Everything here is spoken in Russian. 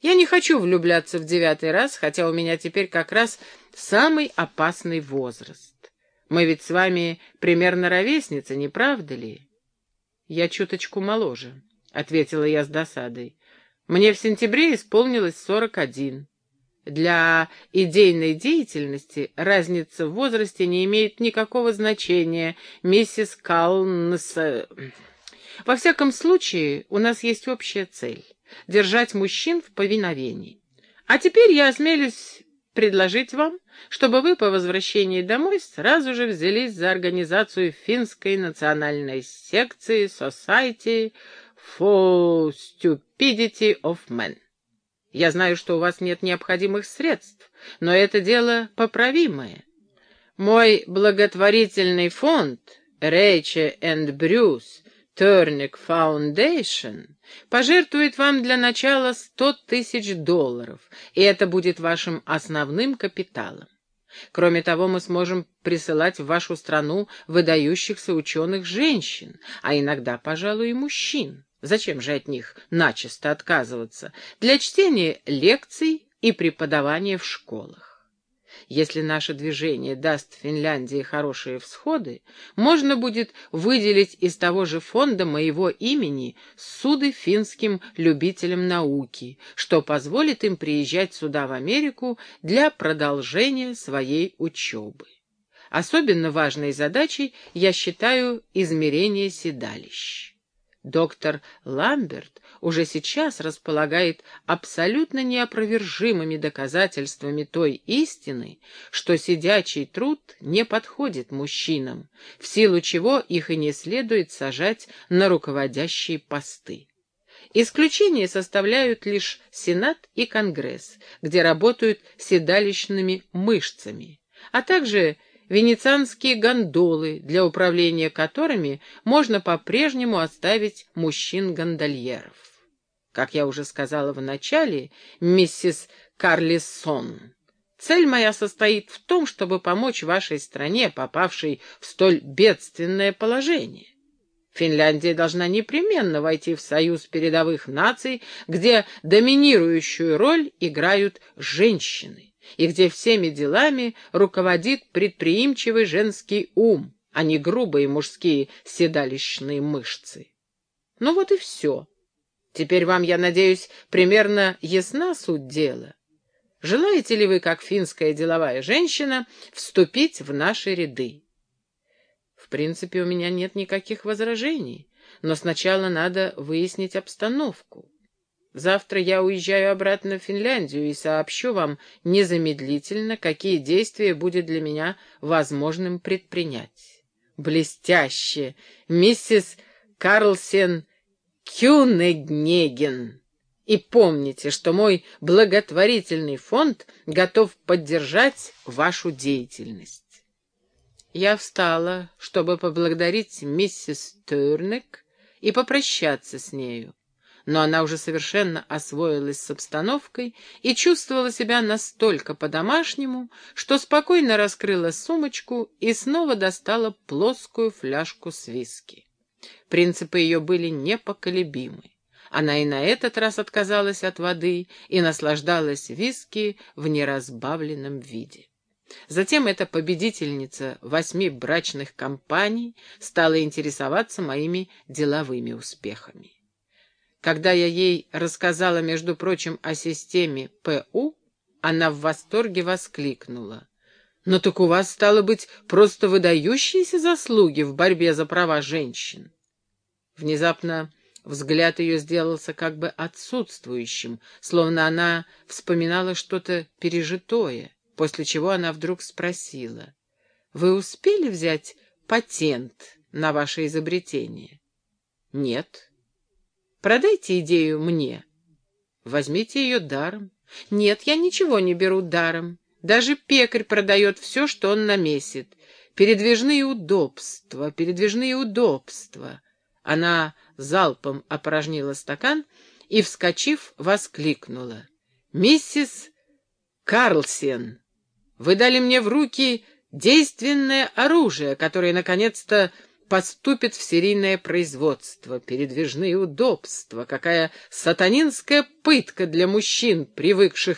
Я не хочу влюбляться в девятый раз, хотя у меня теперь как раз самый опасный возраст. Мы ведь с вами примерно ровесницы, не правда ли? Я чуточку моложе, — ответила я с досадой. Мне в сентябре исполнилось сорок один. Для идейной деятельности разница в возрасте не имеет никакого значения, миссис Калнс. Во всяком случае, у нас есть общая цель — держать мужчин в повиновении. А теперь я осмелюсь предложить вам, чтобы вы по возвращении домой сразу же взялись за организацию финской национальной секции Society for Stupidity of Men. Я знаю, что у вас нет необходимых средств, но это дело поправимое. Мой благотворительный фонд Rachel and Bruce Ternik Foundation пожертвует вам для начала сто тысяч долларов, и это будет вашим основным капиталом. Кроме того, мы сможем присылать в вашу страну выдающихся ученых женщин, а иногда, пожалуй, и мужчин. Зачем же от них начисто отказываться? Для чтения лекций и преподавания в школах. Если наше движение даст Финляндии хорошие всходы, можно будет выделить из того же фонда моего имени суды финским любителям науки, что позволит им приезжать сюда, в Америку, для продолжения своей учебы. Особенно важной задачей я считаю измерение седалищ. Доктор Ламберт уже сейчас располагает абсолютно неопровержимыми доказательствами той истины, что сидячий труд не подходит мужчинам, в силу чего их и не следует сажать на руководящие посты. Исключение составляют лишь Сенат и Конгресс, где работают седалищными мышцами, а также венецианские гондолы, для управления которыми можно по-прежнему оставить мужчин-гондольеров. Как я уже сказала в начале, миссис Карлисон, цель моя состоит в том, чтобы помочь вашей стране, попавшей в столь бедственное положение. Финляндия должна непременно войти в союз передовых наций, где доминирующую роль играют женщины и где всеми делами руководит предприимчивый женский ум, а не грубые мужские седалищные мышцы. Ну вот и все. Теперь вам, я надеюсь, примерно ясна суть дела. Желаете ли вы, как финская деловая женщина, вступить в наши ряды? В принципе, у меня нет никаких возражений, но сначала надо выяснить обстановку. Завтра я уезжаю обратно в Финляндию и сообщу вам незамедлительно, какие действия будет для меня возможным предпринять. Блестяще! Миссис Карлсен Кюнегнеген! И помните, что мой благотворительный фонд готов поддержать вашу деятельность. Я встала, чтобы поблагодарить миссис Тернек и попрощаться с нею но она уже совершенно освоилась с обстановкой и чувствовала себя настолько по-домашнему, что спокойно раскрыла сумочку и снова достала плоскую фляжку с виски. Принципы ее были непоколебимы. Она и на этот раз отказалась от воды и наслаждалась виски в неразбавленном виде. Затем эта победительница восьми брачных кампаний стала интересоваться моими деловыми успехами. Когда я ей рассказала, между прочим, о системе ПУ, она в восторге воскликнула. «Но «Ну так у вас, стало быть, просто выдающиеся заслуги в борьбе за права женщин». Внезапно взгляд ее сделался как бы отсутствующим, словно она вспоминала что-то пережитое, после чего она вдруг спросила. «Вы успели взять патент на ваше изобретение?» «Нет». Продайте идею мне. Возьмите ее даром. Нет, я ничего не беру даром. Даже пекарь продает все, что он намесит. Передвижные удобства, передвижные удобства. Она залпом опорожнила стакан и, вскочив, воскликнула. «Миссис Карлсен, вы дали мне в руки действенное оружие, которое, наконец-то, поступит в серийное производство, передвижные удобства, какая сатанинская пытка для мужчин, привыкших